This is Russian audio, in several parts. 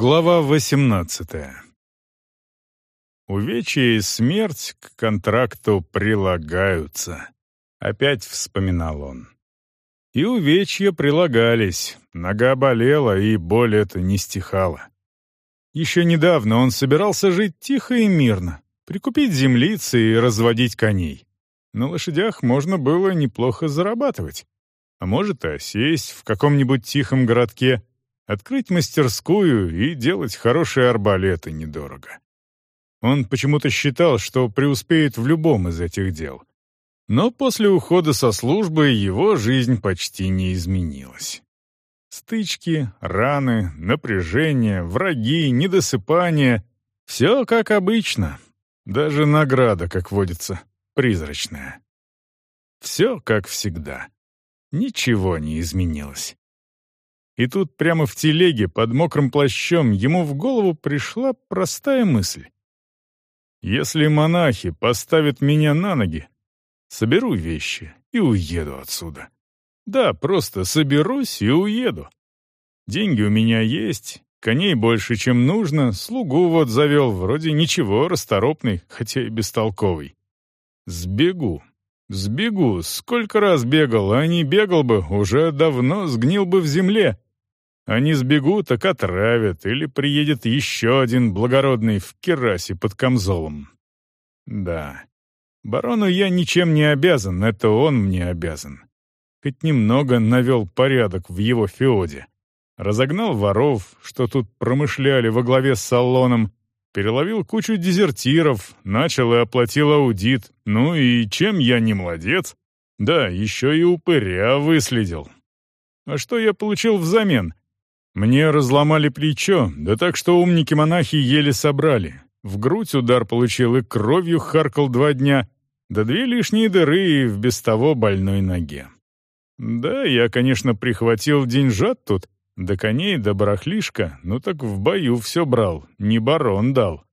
Глава 18 Увечья и смерть к контракту прилагаются. Опять вспоминал он. И увечья прилагались, нога болела, и боль эта не стихала. Еще недавно он собирался жить тихо и мирно, прикупить землицы и разводить коней. На лошадях можно было неплохо зарабатывать. А может, осесть в каком-нибудь тихом городке — Открыть мастерскую и делать хорошие арбалеты недорого. Он почему-то считал, что преуспеет в любом из этих дел. Но после ухода со службы его жизнь почти не изменилась. Стычки, раны, напряжение, враги, недосыпание — все как обычно. Даже награда, как водится, призрачная. Все как всегда. Ничего не изменилось. И тут прямо в телеге под мокрым плащом ему в голову пришла простая мысль. «Если монахи поставят меня на ноги, соберу вещи и уеду отсюда. Да, просто соберусь и уеду. Деньги у меня есть, коней больше, чем нужно, слугу вот завел, вроде ничего, расторопный, хотя и бестолковый. Сбегу, сбегу, сколько раз бегал, а не бегал бы, уже давно сгнил бы в земле». Они сбегут, так отравят, или приедет еще один благородный в керасе под камзолом. Да, барону я ничем не обязан, это он мне обязан. Хоть немного навел порядок в его феоде. Разогнал воров, что тут промышляли во главе с салоном, переловил кучу дезертиров, начал и оплатил аудит. Ну и чем я не молодец? Да, еще и упыря выследил. А что я получил взамен? Мне разломали плечо, да так что умники-монахи еле собрали. В грудь удар получил и кровью харкал два дня, да две лишние дыры и в без того больной ноге. Да, я, конечно, прихватил деньжат тут, да коней, да барахлишка, но так в бою все брал, не барон дал.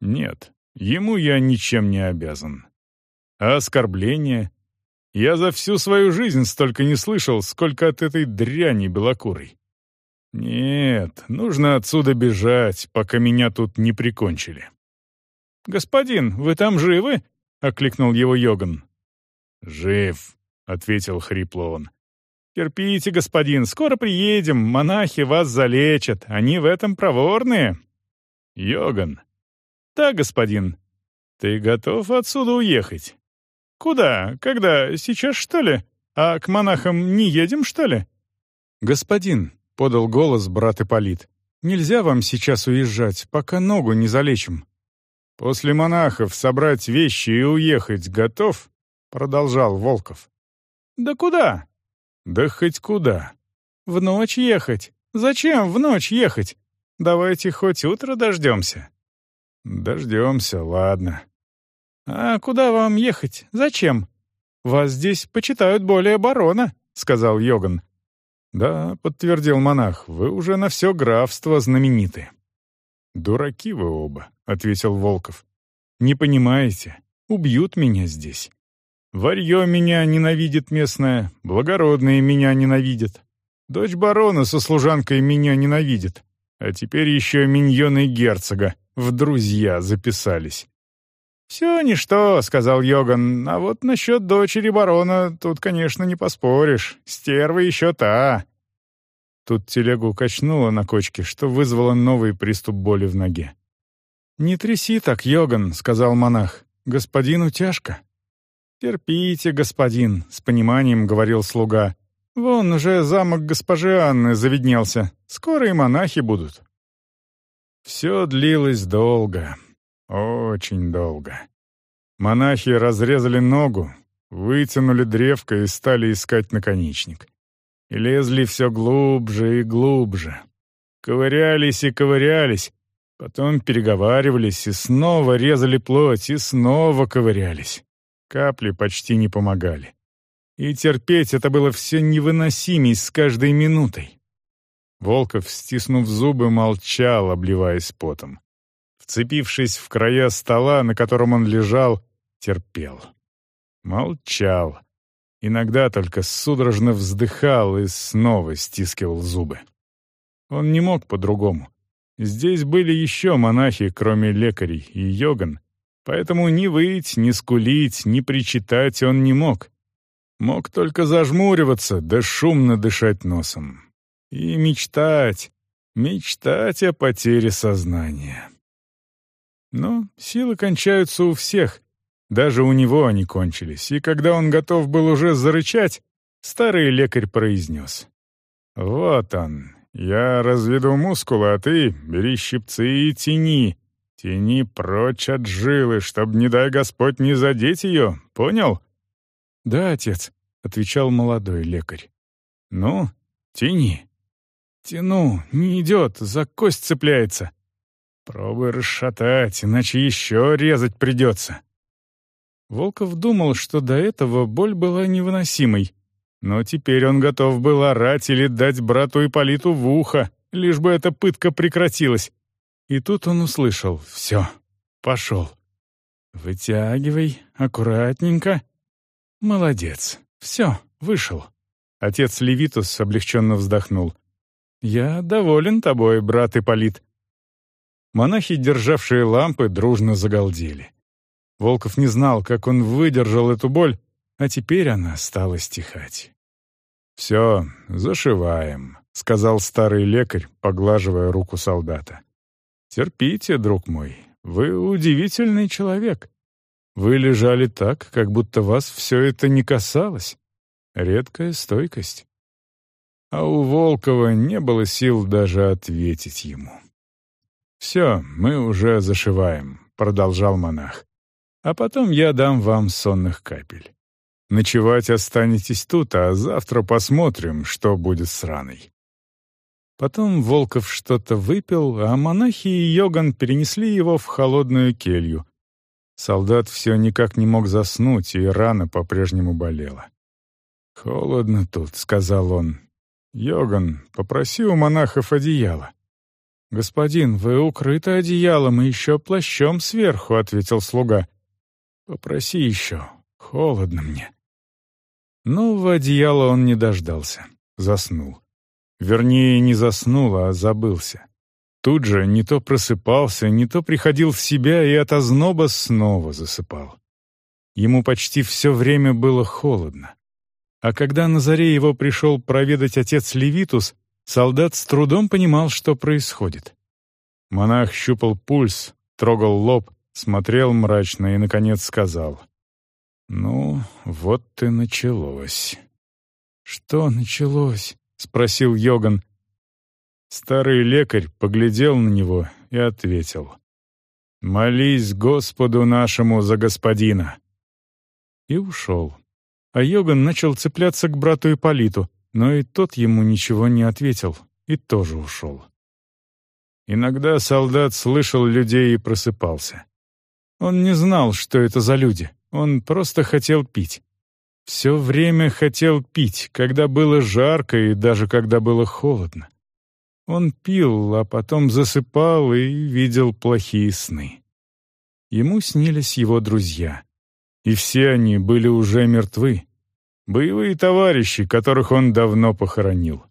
Нет, ему я ничем не обязан. А оскорбление? Я за всю свою жизнь столько не слышал, сколько от этой дряни белокурой. «Нет, нужно отсюда бежать, пока меня тут не прикончили». «Господин, вы там живы?» — окликнул его Йоган. «Жив», — ответил хрипло он. «Терпите, господин, скоро приедем, монахи вас залечат, они в этом проворные». «Йоган». «Да, господин». «Ты готов отсюда уехать?» «Куда? Когда? Сейчас, что ли? А к монахам не едем, что ли?» «Господин, подал голос брат Ипполит. «Нельзя вам сейчас уезжать, пока ногу не залечим». «После монахов собрать вещи и уехать готов?» — продолжал Волков. «Да куда?» «Да хоть куда». «В ночь ехать. Зачем в ночь ехать? Давайте хоть утро дождемся». «Дождемся, ладно». «А куда вам ехать? Зачем? Вас здесь почитают более барона», — сказал Йоган. «Да», — подтвердил монах, — «вы уже на все графство знамениты». «Дураки вы оба», — ответил Волков. «Не понимаете, убьют меня здесь. Варье меня ненавидит местное, благородные меня ненавидят. Дочь барона со служанкой меня ненавидит, а теперь еще миньоны герцога в друзья записались». «Все ничто», — сказал Йоган, — «а вот насчет дочери барона тут, конечно, не поспоришь. Стерва еще та». Тут телегу качнуло на кочке, что вызвало новый приступ боли в ноге. «Не тряси так, Йоган», — сказал монах. «Господину тяжко». «Терпите, господин», — с пониманием говорил слуга. «Вон уже замок госпожи Анны заведнелся. Скоро и монахи будут». Все длилось долго. Очень долго. Монахи разрезали ногу, вытянули древко и стали искать наконечник. И лезли все глубже и глубже. Ковырялись и ковырялись, потом переговаривались и снова резали плоть и снова ковырялись. Капли почти не помогали. И терпеть это было все невыносимей с каждой минутой. Волков, стиснув зубы, молчал, обливаясь потом вцепившись в края стола, на котором он лежал, терпел. Молчал. Иногда только судорожно вздыхал и снова стискивал зубы. Он не мог по-другому. Здесь были еще монахи, кроме лекарей, и йоган, поэтому ни выть, ни скулить, ни причитать он не мог. Мог только зажмуриваться, да шумно дышать носом. И мечтать, мечтать о потере сознания. Но силы кончаются у всех, даже у него они кончились, и когда он готов был уже зарычать, старый лекарь произнес. «Вот он, я разведу мускулы, а ты бери щипцы и тяни. Тяни прочь от жилы, чтоб, не дай Господь, не задеть ее, понял?» «Да, отец», — отвечал молодой лекарь. «Ну, тяни». «Тяну, не идет, за кость цепляется». «Пробуй расшатать, иначе еще резать придется». Волков думал, что до этого боль была невыносимой, но теперь он готов был орать или дать брату Ипполиту в ухо, лишь бы эта пытка прекратилась. И тут он услышал «Все, пошел». «Вытягивай, аккуратненько». «Молодец, все, вышел». Отец Левитус облегченно вздохнул. «Я доволен тобой, брат Ипполит». Монахи, державшие лампы, дружно загалдели. Волков не знал, как он выдержал эту боль, а теперь она стала стихать. «Все, зашиваем», — сказал старый лекарь, поглаживая руку солдата. «Терпите, друг мой, вы удивительный человек. Вы лежали так, как будто вас все это не касалось. Редкая стойкость». А у Волкова не было сил даже ответить ему. «Все, мы уже зашиваем», — продолжал монах. «А потом я дам вам сонных капель. Ночевать останетесь тут, а завтра посмотрим, что будет с раной». Потом Волков что-то выпил, а монахи и Йоган перенесли его в холодную келью. Солдат все никак не мог заснуть, и рана по-прежнему болела. «Холодно тут», — сказал он. «Йоган, попроси у монахов одеяло». «Господин, вы укрыты одеялом и еще плащом сверху», — ответил слуга. «Попроси еще. Холодно мне». Нового одеяла он не дождался. Заснул. Вернее, не заснул, а забылся. Тут же не то просыпался, не то приходил в себя и от озноба снова засыпал. Ему почти все время было холодно. А когда на заре его пришел проведать отец Левитус, солдат с трудом понимал, что происходит. Монах щупал пульс, трогал лоб, смотрел мрачно и, наконец, сказал. «Ну, вот и началось». «Что началось?» — спросил Йоган. Старый лекарь поглядел на него и ответил. «Молись Господу нашему за господина». И ушел а Йоган начал цепляться к брату Ипполиту, но и тот ему ничего не ответил и тоже ушел. Иногда солдат слышал людей и просыпался. Он не знал, что это за люди, он просто хотел пить. Все время хотел пить, когда было жарко и даже когда было холодно. Он пил, а потом засыпал и видел плохие сны. Ему снились его друзья — и все они были уже мертвы. Боевые товарищи, которых он давно похоронил.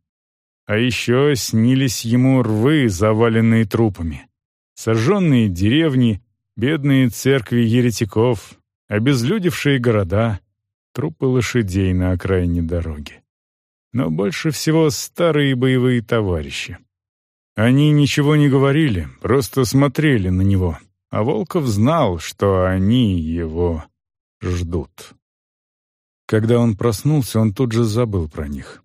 А еще снились ему рвы, заваленные трупами. Сожженные деревни, бедные церкви еретиков, обезлюдевшие города, трупы лошадей на окраине дороги. Но больше всего старые боевые товарищи. Они ничего не говорили, просто смотрели на него, а Волков знал, что они его ждут. Когда он проснулся, он тут же забыл про них.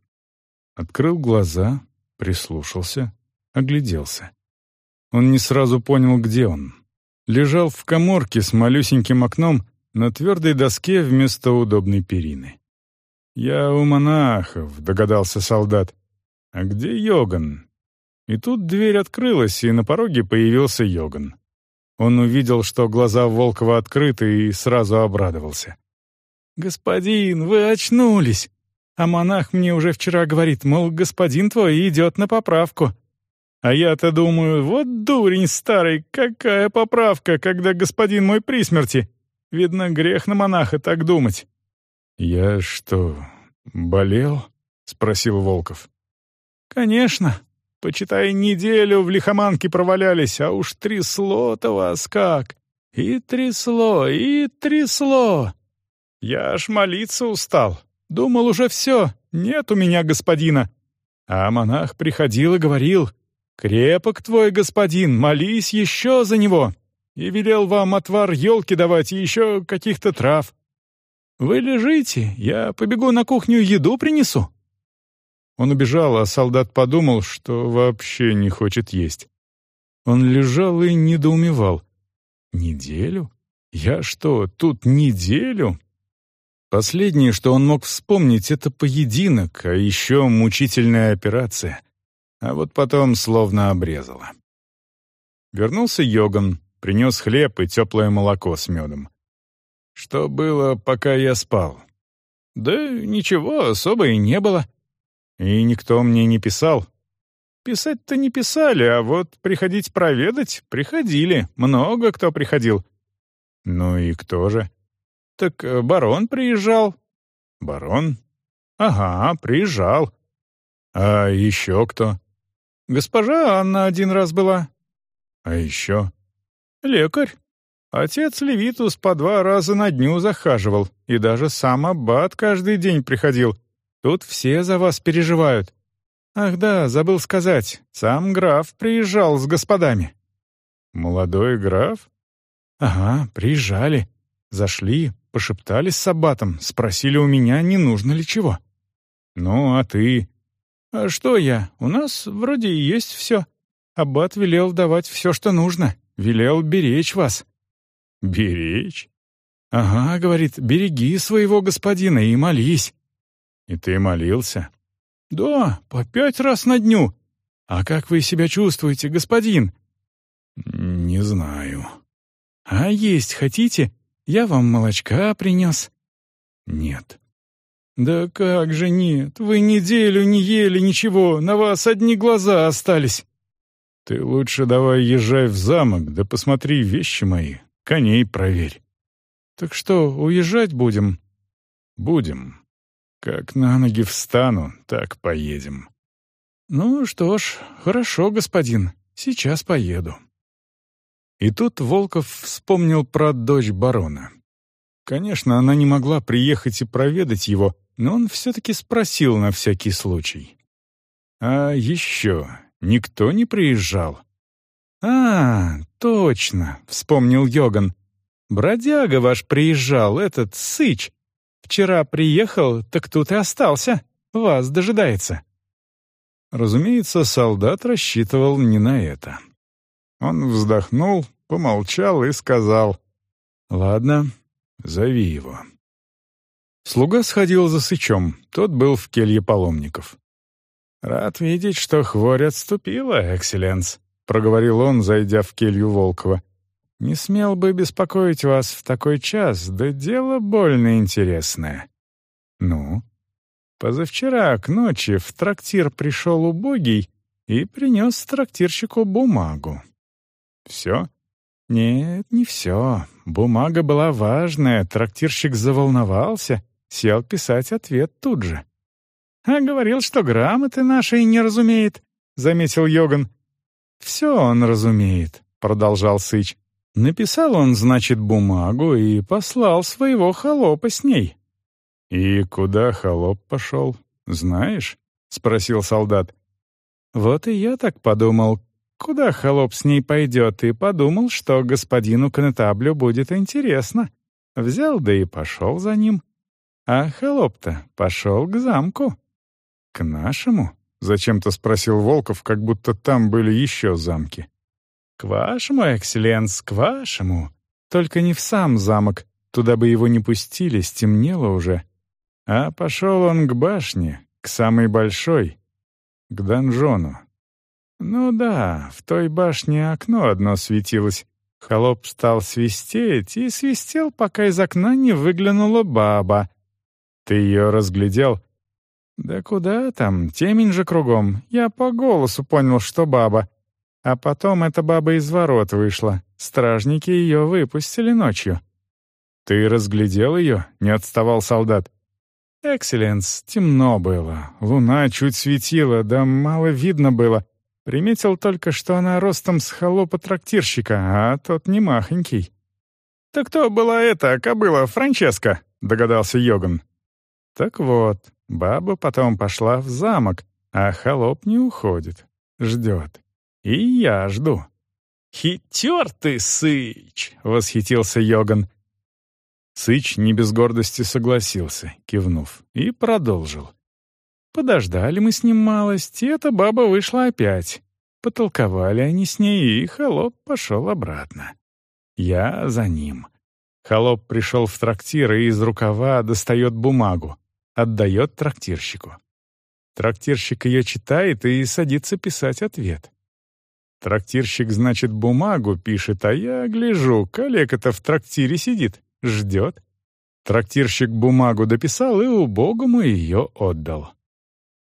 Открыл глаза, прислушался, огляделся. Он не сразу понял, где он. Лежал в коморке с малюсеньким окном на твердой доске вместо удобной перины. «Я у монахов», — догадался солдат. «А где Йоган?» И тут дверь открылась, и на пороге появился Йоган. Он увидел, что глаза Волкова открыты, и сразу обрадовался. «Господин, вы очнулись! А монах мне уже вчера говорит, мол, господин твой идет на поправку. А я-то думаю, вот дурень старый, какая поправка, когда господин мой при смерти? Видно, грех на монаха так думать». «Я что, болел?» — спросил Волков. «Конечно. Почитай, неделю в лихоманке провалялись, а уж трясло-то вас как! И трясло, и трясло! Я аж молиться устал. Думал уже все, нет у меня господина. А монах приходил и говорил, «Крепок твой господин, молись еще за него!» И велел вам отвар елки давать и еще каких-то трав. Вы лежите, я побегу на кухню еду принесу. Он убежал, а солдат подумал, что вообще не хочет есть. Он лежал и недоумевал. «Неделю? Я что, тут неделю?» Последнее, что он мог вспомнить, это поединок, а еще мучительная операция. А вот потом словно обрезало. Вернулся Йоган, принес хлеб и теплое молоко с медом. Что было, пока я спал? Да ничего особо и не было. И никто мне не писал. Писать-то не писали, а вот приходить проведать приходили. Много кто приходил. Ну и кто же? Так э, барон приезжал. Барон? Ага, приезжал. А еще кто? Госпожа Анна один раз была. А еще? Лекарь. Отец Левитус по два раза на дню захаживал, и даже сам аббат каждый день приходил. Тут все за вас переживают. Ах да, забыл сказать, сам граф приезжал с господами». «Молодой граф?» «Ага, приезжали. Зашли, пошептались с аббатом, спросили у меня, не нужно ли чего». «Ну, а ты?» «А что я? У нас вроде и есть все. Аббат велел давать все, что нужно. Велел беречь вас». «Беречь?» «Ага, — говорит, — береги своего господина и молись. «И ты молился?» «Да, по пять раз на дню. А как вы себя чувствуете, господин?» «Не знаю». «А есть хотите? Я вам молочка принес». «Нет». «Да как же нет? Вы неделю не ели ничего, на вас одни глаза остались». «Ты лучше давай езжай в замок, да посмотри вещи мои, коней проверь». «Так что, уезжать будем?» «Будем. Как на ноги встану, так поедем. Ну что ж, хорошо, господин, сейчас поеду. И тут Волков вспомнил про дочь барона. Конечно, она не могла приехать и проведать его, но он все-таки спросил на всякий случай. «А еще никто не приезжал?» «А, точно», — вспомнил Йоган. «Бродяга ваш приезжал, этот Сыч, Вчера приехал, так тут и остался. Вас дожидается». Разумеется, солдат рассчитывал не на это. Он вздохнул, помолчал и сказал, «Ладно, зови его». Слуга сходил за сычом, тот был в келье паломников. «Рад видеть, что хворь отступила, экселленс», — проговорил он, зайдя в келью Волкова. Не смел бы беспокоить вас в такой час, да дело больно интересное. Ну? Позавчера к ночи в трактир пришел убогий и принес трактирщику бумагу. Все? Нет, не все. Бумага была важная, трактирщик заволновался, сел писать ответ тут же. «А говорил, что грамоты нашей не разумеет», — заметил Йоган. «Все он разумеет», — продолжал Сыч. Написал он, значит, бумагу и послал своего холопа с ней. «И куда холоп пошел, знаешь?» — спросил солдат. «Вот и я так подумал, куда холоп с ней пойдет, и подумал, что господину конетаблю будет интересно. Взял да и пошел за ним. А холоп-то пошел к замку». «К нашему?» — зачем-то спросил Волков, как будто там были еще замки. «К вашему, экселленс, к вашему. Только не в сам замок, туда бы его не пустили, стемнело уже. А пошел он к башне, к самой большой, к донжону. Ну да, в той башне окно одно светилось. Холоп стал свистеть и свистел, пока из окна не выглянула баба. Ты ее разглядел?» «Да куда там, темень же кругом. Я по голосу понял, что баба. А потом эта баба из ворот вышла. Стражники ее выпустили ночью. «Ты разглядел ее?» — не отставал солдат. «Экселленс, темно было. Луна чуть светила, да мало видно было. Приметил только, что она ростом с холопа-трактирщика, а тот не махонький. «Так кто была эта кобыла Франческа?» — догадался Йоган. Так вот, баба потом пошла в замок, а холоп не уходит. Ждет. И я жду. «Хитер ты, Сыч!» — восхитился Йоган. Сыч не без гордости согласился, кивнув, и продолжил. Подождали мы с ним малость, и эта баба вышла опять. Потолковали они с ней, и холоп пошел обратно. Я за ним. Холоп пришел в трактир и из рукава достает бумагу, отдает трактирщику. Трактирщик ее читает и садится писать ответ. Трактирщик, значит, бумагу пишет, а я гляжу, коллега-то в трактире сидит, ждет. Трактирщик бумагу дописал и убогому ее отдал.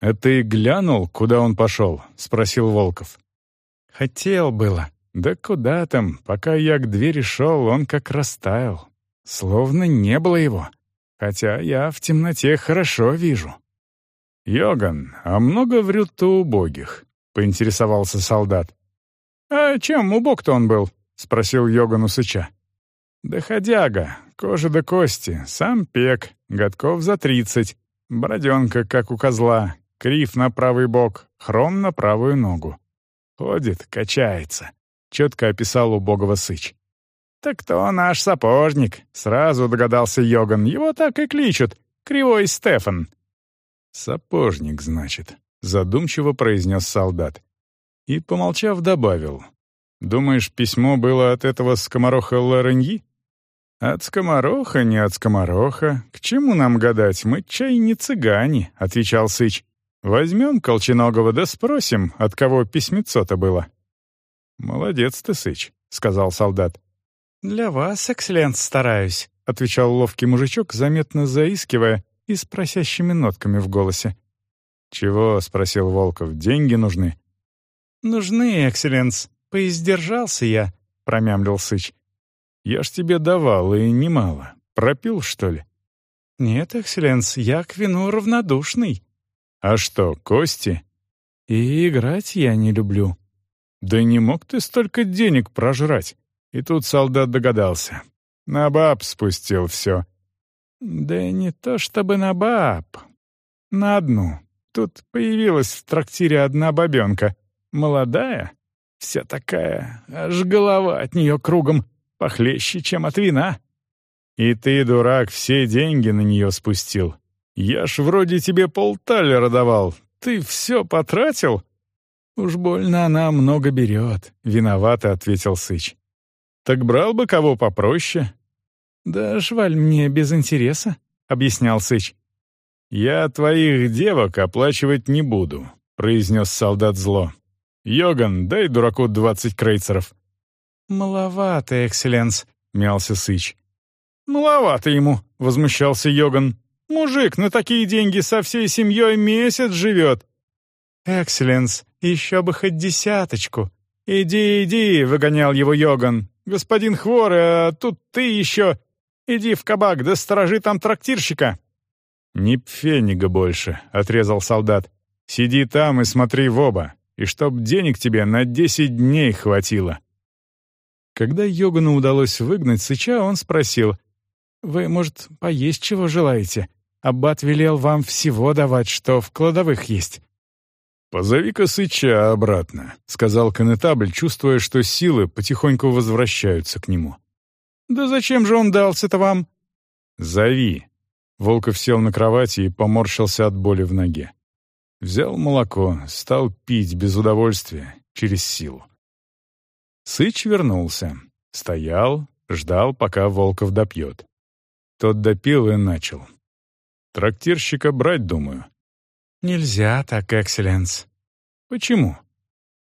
«А ты глянул, куда он пошел?» — спросил Волков. «Хотел было. Да куда там? Пока я к двери шел, он как растаял. Словно не было его. Хотя я в темноте хорошо вижу». «Йоган, а много врют-то убогих?» — поинтересовался солдат. «А чем убог-то он был?» — спросил Йоган у Сыча. «Доходяга, кожа до кости, сам пек, годков за тридцать, броденка, как у козла, Крив на правый бок, хром на правую ногу. Ходит, качается. Четко описал убогого Сыч. «Так кто наш сапожник?» — сразу догадался Йоган. «Его так и кличут. Кривой Стефан». «Сапожник, значит», — задумчиво произнес солдат. И, помолчав, добавил. «Думаешь, письмо было от этого скомороха Лореньи?» «От скомороха, не от скомороха. К чему нам гадать? Мы чай не цыгане», — отвечал Сыч. Возьмем Колченогова да спросим, от кого письмецо-то было». «Молодец ты, Сыч», — сказал солдат. «Для вас, экселленс, стараюсь», — отвечал ловкий мужичок, заметно заискивая и с просящими нотками в голосе. «Чего?» — спросил Волков. «Деньги нужны?» «Нужны, экселленс. Поиздержался я», — промямлил Сыч. «Я ж тебе давал, и немало. Пропил, что ли?» «Нет, экселленс, я к вину равнодушный», «А что, кости?» «И играть я не люблю». «Да не мог ты столько денег прожрать?» И тут солдат догадался. На баб спустил все. «Да не то чтобы на баб. На одну. Тут появилась в трактире одна бабенка. Молодая, вся такая, аж голова от нее кругом, похлеще, чем от вина». «И ты, дурак, все деньги на нее спустил. Я ж вроде тебе полталера давал. Ты все потратил?» «Уж больно она много берет», — виновато ответил Сыч. «Так брал бы кого попроще». «Да шваль мне без интереса», — объяснял Сыч. «Я твоих девок оплачивать не буду», — произнес солдат зло. «Йоган, дай дураку двадцать крейцеров». «Маловато, экселленс», — мялся Сыч. «Маловато ему», — возмущался Йоган. Мужик на такие деньги со всей семьей месяц живет». «Экселленс, еще бы хоть десяточку». «Иди, иди», — выгонял его Йоган. «Господин Хворый, а тут ты еще. Иди в кабак, да сторожи там трактирщика». «Ни пфенига больше», — отрезал солдат. «Сиди там и смотри в оба, и чтоб денег тебе на десять дней хватило». Когда Йогану удалось выгнать Сыча, он спросил, «Вы, может, поесть чего желаете? Аббат велел вам всего давать, что в кладовых есть». «Позови-ка Сыча обратно», — сказал конетабль, чувствуя, что силы потихоньку возвращаются к нему. «Да зачем же он дался-то вам?» «Зови». Волков сел на кровати и поморщился от боли в ноге. Взял молоко, стал пить без удовольствия, через силу. Сыч вернулся. Стоял, ждал, пока Волков допьет. Тот допил и начал. «Трактирщика брать, думаю». «Нельзя так, экселленс». «Почему?»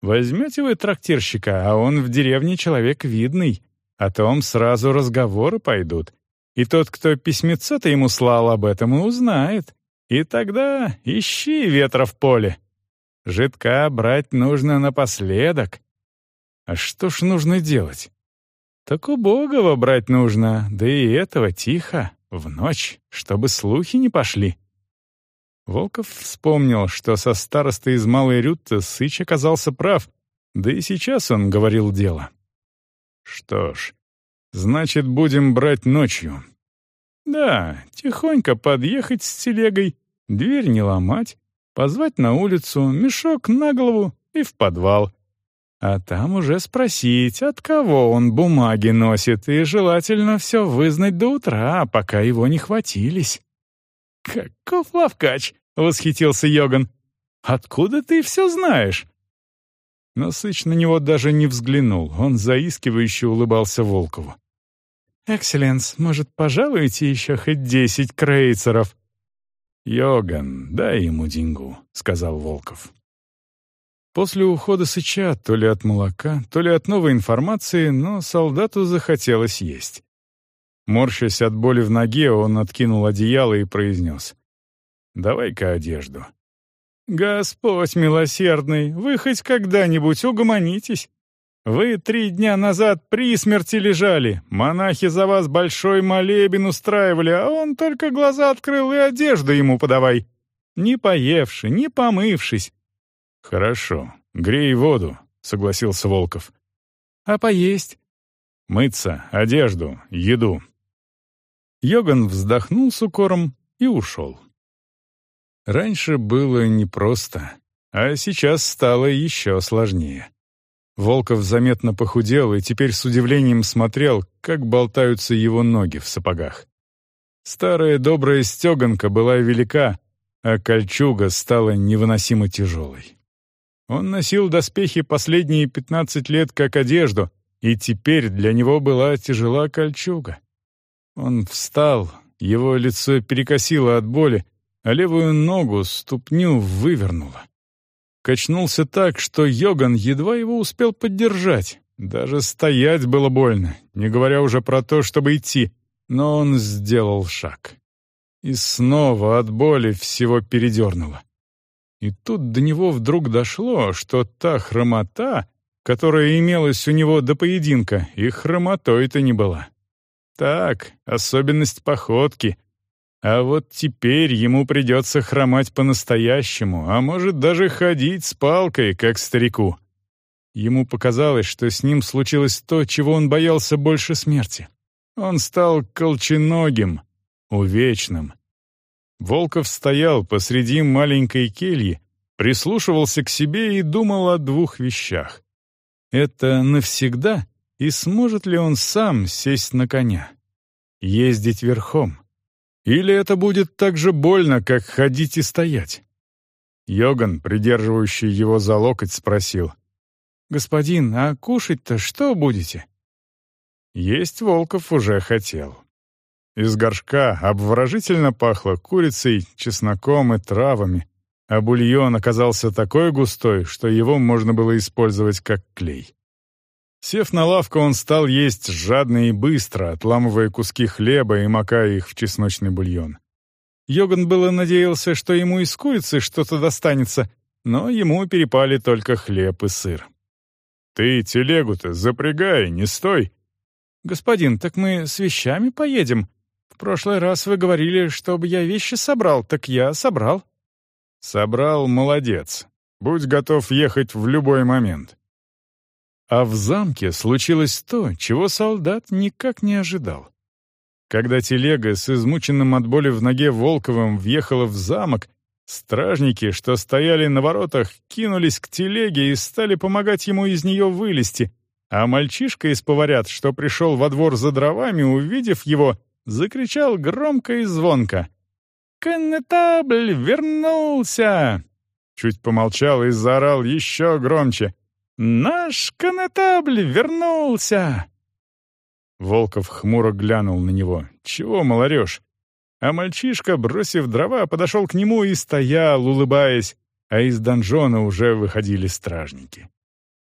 «Возьмете вы трактирщика, а он в деревне человек видный. О том сразу разговоры пойдут. И тот, кто письмецо-то ему слал об этом, и узнает. И тогда ищи ветра в поле. Жидка брать нужно напоследок. А что ж нужно делать? Так убогого брать нужно, да и этого тихо, в ночь, чтобы слухи не пошли. Волков вспомнил, что со старостой из Малой Рютты Сыч оказался прав, да и сейчас он говорил дело. Что ж, значит, будем брать ночью. Да, тихонько подъехать с телегой, дверь не ломать, позвать на улицу, мешок на голову и в подвал. А там уже спросить, от кого он бумаги носит, и желательно все вызнать до утра, пока его не хватились. «Каков лавкач!» — восхитился Йоган. «Откуда ты все знаешь?» Но Сыч на него даже не взглянул, он заискивающе улыбался Волкову. «Экселленс, может, пожалуете еще хоть десять крейцеров?» «Йоган, дай ему деньгу», — сказал Волков. После ухода Сыча, то ли от молока, то ли от новой информации, но солдату захотелось есть. Морщась от боли в ноге, он откинул одеяло и произнес. «Давай-ка одежду». «Господь милосердный, вы хоть когда-нибудь угомонитесь? Вы три дня назад при смерти лежали, монахи за вас большой молебен устраивали, а он только глаза открыл и одежду ему подавай. Не поевши, не помывшись, «Хорошо. Грей воду», — согласился Волков. «А поесть?» «Мыться, одежду, еду». Йоган вздохнул с укором и ушел. Раньше было непросто, а сейчас стало еще сложнее. Волков заметно похудел и теперь с удивлением смотрел, как болтаются его ноги в сапогах. Старая добрая стеганка была велика, а кольчуга стала невыносимо тяжелой. Он носил доспехи последние пятнадцать лет как одежду, и теперь для него была тяжела кольчуга. Он встал, его лицо перекосило от боли, а левую ногу, ступню, вывернуло. Качнулся так, что Йоган едва его успел поддержать. Даже стоять было больно, не говоря уже про то, чтобы идти, но он сделал шаг. И снова от боли всего передернуло. И тут до него вдруг дошло, что та хромота, которая имелась у него до поединка, и хромотой-то не была. Так, особенность походки. А вот теперь ему придется хромать по-настоящему, а может даже ходить с палкой, как старику. Ему показалось, что с ним случилось то, чего он боялся больше смерти. Он стал колченогим, увечным. Волков стоял посреди маленькой кельи, прислушивался к себе и думал о двух вещах. Это навсегда, и сможет ли он сам сесть на коня? Ездить верхом? Или это будет так же больно, как ходить и стоять? Йоган, придерживающий его за локоть, спросил. «Господин, а кушать-то что будете?» Есть Волков уже хотел. Из горшка обворожительно пахло курицей, чесноком и травами, а бульон оказался такой густой, что его можно было использовать как клей. Сев на лавку, он стал есть жадно и быстро, отламывая куски хлеба и макая их в чесночный бульон. Йоган было надеялся, что ему из курицы что-то достанется, но ему перепали только хлеб и сыр. «Ты телегу-то запрягай, не стой!» «Господин, так мы с вещами поедем», в прошлый раз вы говорили, чтобы я вещи собрал, так я собрал». «Собрал, молодец. Будь готов ехать в любой момент». А в замке случилось то, чего солдат никак не ожидал. Когда телега с измученным от боли в ноге Волковым въехала в замок, стражники, что стояли на воротах, кинулись к телеге и стали помогать ему из нее вылезти, а мальчишка из поварят, что пришел во двор за дровами, увидев его, закричал громко и звонко. «Коннетабль вернулся!» Чуть помолчал и заорал еще громче. «Наш коннетабль вернулся!» Волков хмуро глянул на него. «Чего, малорешь?» А мальчишка, бросив дрова, подошел к нему и стоял, улыбаясь, а из донжона уже выходили стражники.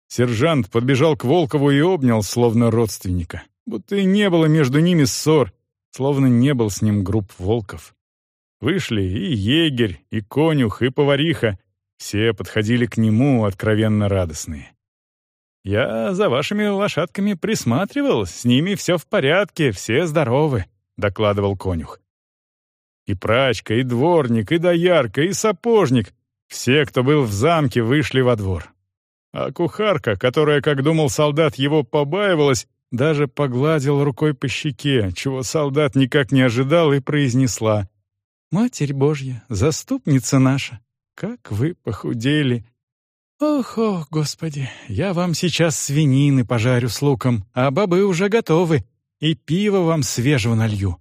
Сержант подбежал к Волкову и обнял, словно родственника, будто и не было между ними ссор, словно не был с ним групп волков. Вышли и егерь, и конюх, и повариха. Все подходили к нему откровенно радостные. «Я за вашими лошадками присматривал, с ними все в порядке, все здоровы», — докладывал конюх. И прачка, и дворник, и доярка, и сапожник. Все, кто был в замке, вышли во двор. А кухарка, которая, как думал солдат, его побаивалась, даже погладила рукой по щеке, чего солдат никак не ожидал, и произнесла «Матерь Божья, заступница наша, как вы похудели!» «Ох, ох, Господи, я вам сейчас свинины пожарю с луком, а бобы уже готовы, и пиво вам свежего налью».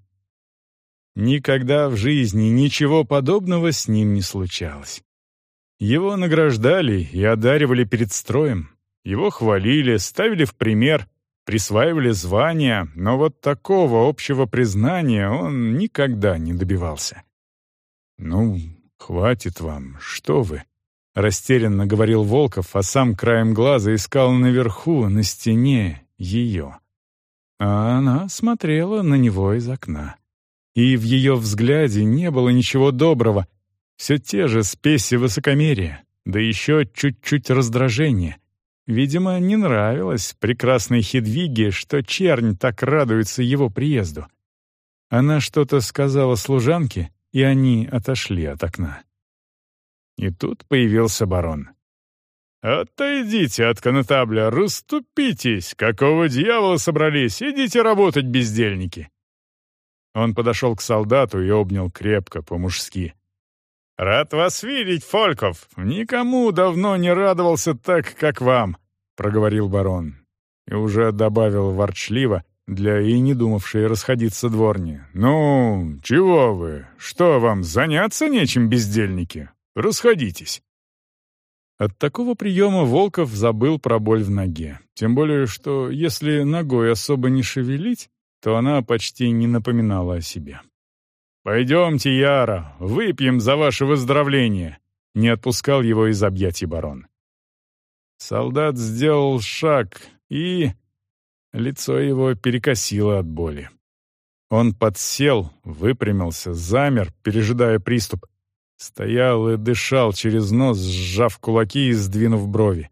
Никогда в жизни ничего подобного с ним не случалось. Его награждали и одаривали перед строем, его хвалили, ставили в пример, присваивали звания, но вот такого общего признания он никогда не добивался. «Ну, хватит вам, что вы?» Растерянно говорил Волков, а сам краем глаза искал наверху, на стене, ее. А она смотрела на него из окна. И в ее взгляде не было ничего доброго. Все те же спеси высокомерия, да еще чуть-чуть раздражения. Видимо, не нравилось прекрасной Хедвиге, что чернь так радуется его приезду. Она что-то сказала служанке, и они отошли от окна. И тут появился барон. «Отойдите от конетабля, расступитесь! Какого дьявола собрались? Идите работать, бездельники!» Он подошел к солдату и обнял крепко, по-мужски. «Рад вас видеть, Фольков! Никому давно не радовался так, как вам!» — проговорил барон. И уже добавил ворчливо, для и не думавшей расходиться дворни. «Ну, чего вы? Что вам, заняться нечем, бездельники? Расходитесь!» От такого приема Волков забыл про боль в ноге. Тем более, что если ногой особо не шевелить, то она почти не напоминала о себе. «Пойдемте, Яра, выпьем за ваше выздоровление!» Не отпускал его из объятий барон. Солдат сделал шаг, и... Лицо его перекосило от боли. Он подсел, выпрямился, замер, пережидая приступ, Стоял и дышал через нос, сжав кулаки и сдвинув брови.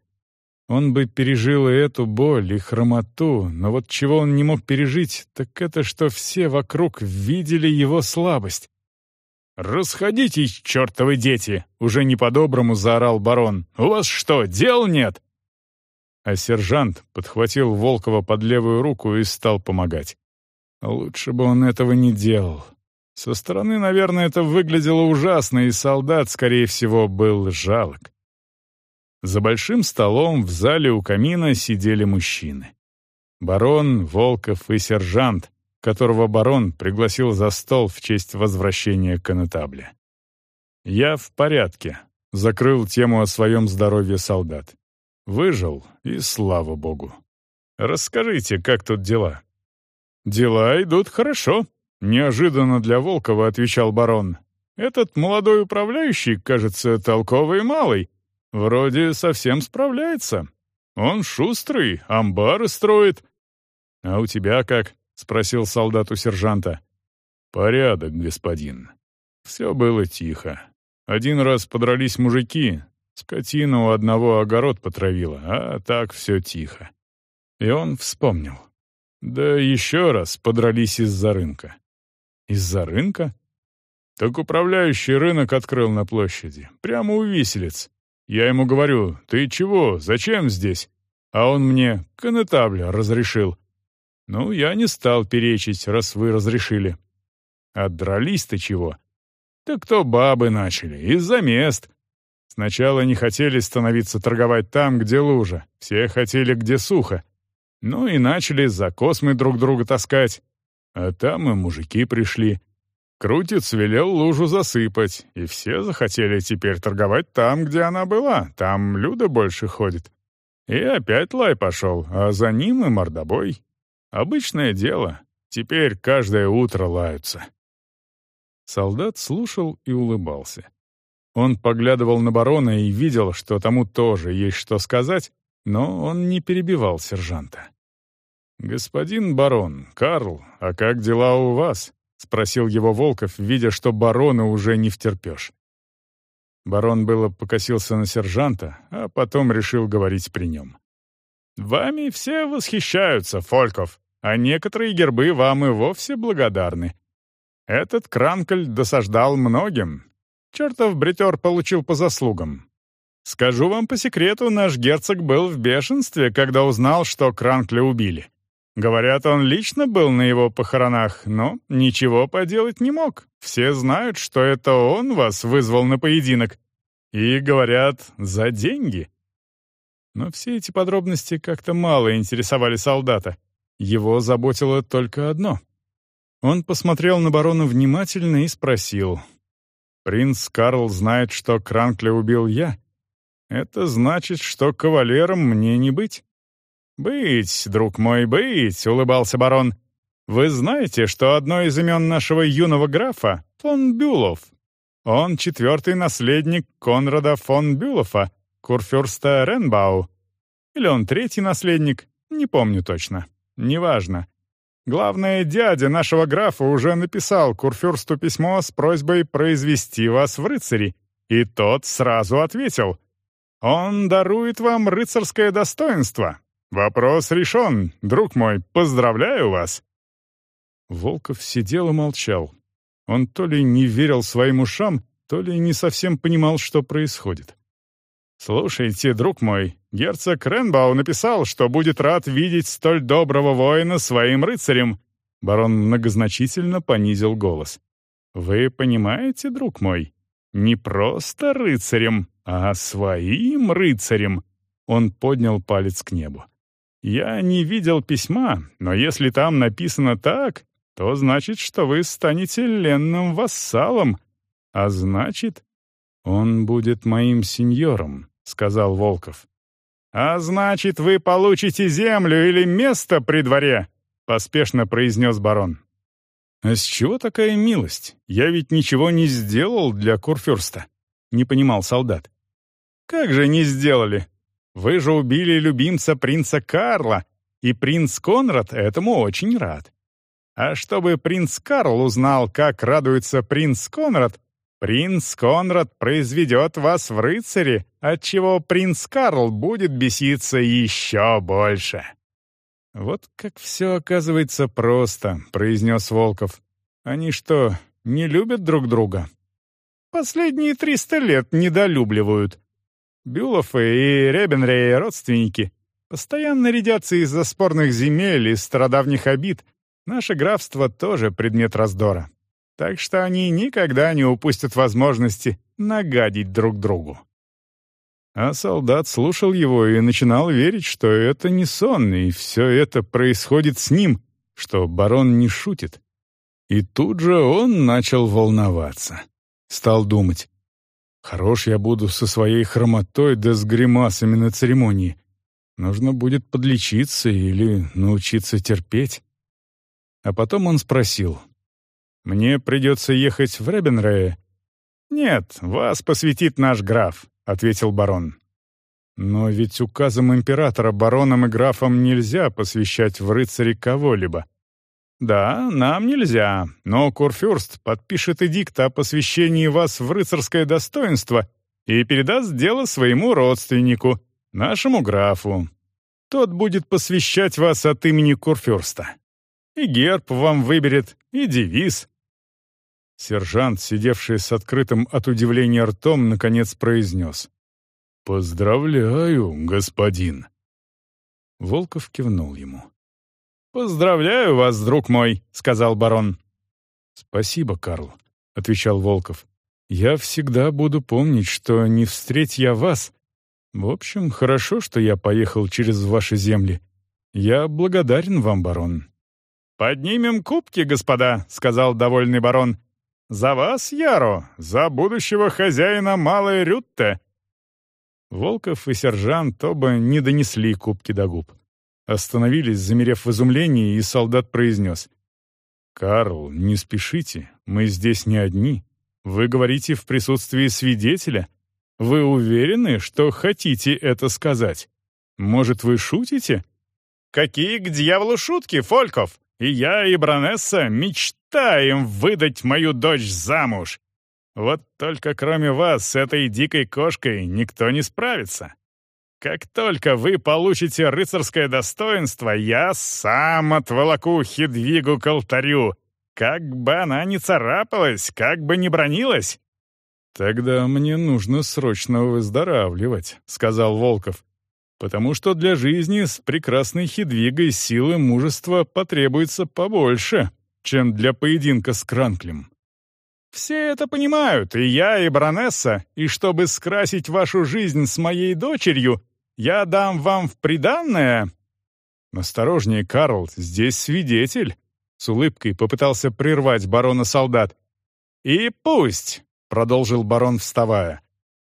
Он бы пережил и эту боль, и хромоту, но вот чего он не мог пережить, так это что все вокруг видели его слабость. «Расходитесь, чертовы дети!» — уже не по-доброму заорал барон. «У вас что, дел нет?» А сержант подхватил Волкова под левую руку и стал помогать. Лучше бы он этого не делал. Со стороны, наверное, это выглядело ужасно, и солдат, скорее всего, был жалок. За большим столом в зале у камина сидели мужчины. Барон, Волков и сержант, которого барон пригласил за стол в честь возвращения конетабля. «Я в порядке», — закрыл тему о своем здоровье солдат. «Выжил, и слава богу. Расскажите, как тут дела?» «Дела идут хорошо», Неожиданно для Волкова отвечал барон. «Этот молодой управляющий, кажется, толковый малый. Вроде совсем справляется. Он шустрый, амбары строит». «А у тебя как?» — спросил солдат у сержанта. «Порядок, господин». Все было тихо. Один раз подрались мужики, скотина у одного огород потравила, а так все тихо. И он вспомнил. Да еще раз подрались из-за рынка. Из-за рынка? Так управляющий рынок открыл на площади, прямо у виселиц. Я ему говорю, ты чего, зачем здесь? А он мне конетабля разрешил. Ну, я не стал перечить, раз вы разрешили. Отдрались-то чего? Так кто бабы начали, из-за мест. Сначала не хотели становиться торговать там, где лужа, все хотели, где сухо. Ну и начали за космы друг друга таскать. А там и мужики пришли. Крутец велел лужу засыпать, и все захотели теперь торговать там, где она была, там люди больше ходят. И опять лай пошел, а за ним и мордобой. Обычное дело, теперь каждое утро лаются. Солдат слушал и улыбался. Он поглядывал на барона и видел, что тому тоже есть что сказать, но он не перебивал сержанта. «Господин барон, Карл, а как дела у вас?» — спросил его Волков, видя, что барона уже не втерпешь. Барон было покосился на сержанта, а потом решил говорить при нем. «Вами все восхищаются, Фольков, а некоторые гербы вам и вовсе благодарны. Этот Кранкль досаждал многим. Чертов бритер получил по заслугам. Скажу вам по секрету, наш герцог был в бешенстве, когда узнал, что Кранкля убили. Говорят, он лично был на его похоронах, но ничего поделать не мог. Все знают, что это он вас вызвал на поединок. И, говорят, за деньги. Но все эти подробности как-то мало интересовали солдата. Его заботило только одно. Он посмотрел на барона внимательно и спросил. «Принц Карл знает, что Кранкля убил я? Это значит, что кавалером мне не быть?» «Быть, друг мой, быть», — улыбался барон. «Вы знаете, что одно из имен нашего юного графа — фон Бюлов. Он четвертый наследник Конрада фон Бюлофа, курфюрста Ренбау. Или он третий наследник, не помню точно. Неважно. Главное, дядя нашего графа уже написал курфюрсту письмо с просьбой произвести вас в рыцари, и тот сразу ответил. Он дарует вам рыцарское достоинство, «Вопрос решен, друг мой, поздравляю вас!» Волков сидел и молчал. Он то ли не верил своим ушам, то ли не совсем понимал, что происходит. «Слушайте, друг мой, герцог Ренбау написал, что будет рад видеть столь доброго воина своим рыцарем». Барон многозначительно понизил голос. «Вы понимаете, друг мой, не просто рыцарем, а своим рыцарем». Он поднял палец к небу. Я не видел письма, но если там написано так, то значит, что вы станете ленным вассалом, а значит, он будет моим сеньором, сказал Волков. А значит, вы получите землю или место при дворе, поспешно произнес барон. «А с чего такая милость? Я ведь ничего не сделал для Курфюрста», — не понимал солдат. «Как же не сделали? Вы же убили любимца принца Карла, и принц Конрад этому очень рад. А чтобы принц Карл узнал, как радуется принц Конрад, принц Конрад произведет вас в рыцари, отчего принц Карл будет беситься еще больше». «Вот как все оказывается просто», — произнес Волков. «Они что, не любят друг друга?» «Последние триста лет недолюбливают», Бюлофы и Ребенрей — родственники. Постоянно рядятся из-за спорных земель и стародавних обид. Наше графство тоже предмет раздора. Так что они никогда не упустят возможности нагадить друг другу. А солдат слушал его и начинал верить, что это не сон, и все это происходит с ним, что барон не шутит. И тут же он начал волноваться. Стал думать, Хорош я буду со своей хромотой да с гримасами на церемонии. Нужно будет подлечиться или научиться терпеть. А потом он спросил. «Мне придется ехать в Ребенрее?» «Нет, вас посвятит наш граф», — ответил барон. «Но ведь указом императора баронам и графам нельзя посвящать в рыцари кого-либо. «Да, нам нельзя, но Курфюрст подпишет эдикт о посвящении вас в рыцарское достоинство и передаст дело своему родственнику, нашему графу. Тот будет посвящать вас от имени Курфюрста. И герб вам выберет, и девиз». Сержант, сидевший с открытым от удивления ртом, наконец произнес. «Поздравляю, господин». Волков кивнул ему. «Поздравляю вас, друг мой», — сказал барон. «Спасибо, Карл», — отвечал Волков. «Я всегда буду помнить, что не встреть я вас. В общем, хорошо, что я поехал через ваши земли. Я благодарен вам, барон». «Поднимем кубки, господа», — сказал довольный барон. «За вас, Яро, за будущего хозяина Малой Рютте». Волков и сержант оба не донесли кубки до губ. Остановились, замерев в изумлении, и солдат произнес. «Карл, не спешите, мы здесь не одни. Вы говорите в присутствии свидетеля. Вы уверены, что хотите это сказать? Может, вы шутите?» «Какие к дьяволу шутки, Фольков! И я, и Бронесса мечтаем выдать мою дочь замуж. Вот только кроме вас с этой дикой кошкой никто не справится. Как только вы получите рыцарское достоинство, я сам отволоку Хедвигу к алтарю, как бы она ни царапалась, как бы ни бронилась!» «Тогда мне нужно срочно выздоравливать», — сказал Волков. «Потому что для жизни с прекрасной Хедвигой силы мужества потребуется побольше, чем для поединка с Кранклем». «Все это понимают, и я, и баронесса, и чтобы скрасить вашу жизнь с моей дочерью, я дам вам в приданное...» «Осторожнее, Карл, здесь свидетель», — с улыбкой попытался прервать барона солдат. «И пусть», — продолжил барон, вставая.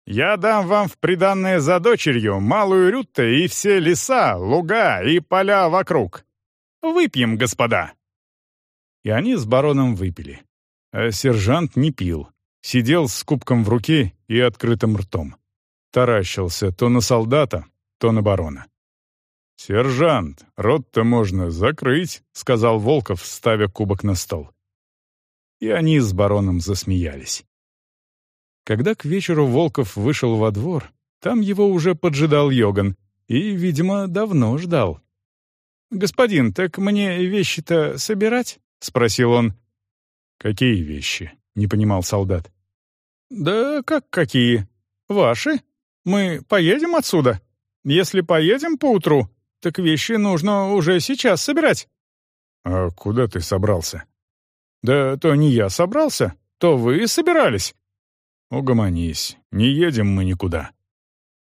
«Я дам вам в приданное за дочерью малую Рютте и все леса, луга и поля вокруг. Выпьем, господа!» И они с бароном выпили. А сержант не пил. Сидел с кубком в руке и открытым ртом. Таращился то на солдата, то на барона. «Сержант, рот-то можно закрыть», — сказал Волков, ставя кубок на стол. И они с бароном засмеялись. Когда к вечеру Волков вышел во двор, там его уже поджидал Йоган и, видимо, давно ждал. «Господин, так мне вещи-то собирать?» — спросил он. «Какие вещи?» — не понимал солдат. «Да как какие? Ваши? Мы поедем отсюда? Если поедем поутру, так вещи нужно уже сейчас собирать». «А куда ты собрался?» «Да то не я собрался, то вы собирались». «Угомонись, не едем мы никуда».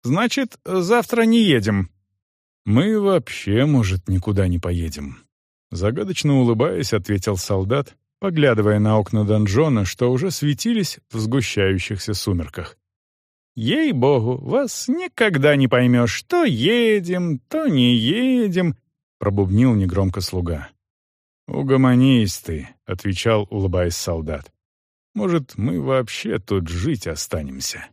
«Значит, завтра не едем». «Мы вообще, может, никуда не поедем». Загадочно улыбаясь, ответил солдат, поглядывая на окна донжона, что уже светились в сгущающихся сумерках. «Ей-богу, вас никогда не поймешь, то едем, то не едем», — пробубнил негромко слуга. «Угомонись ты», — отвечал, улыбаясь солдат. Может, мы вообще тут жить останемся.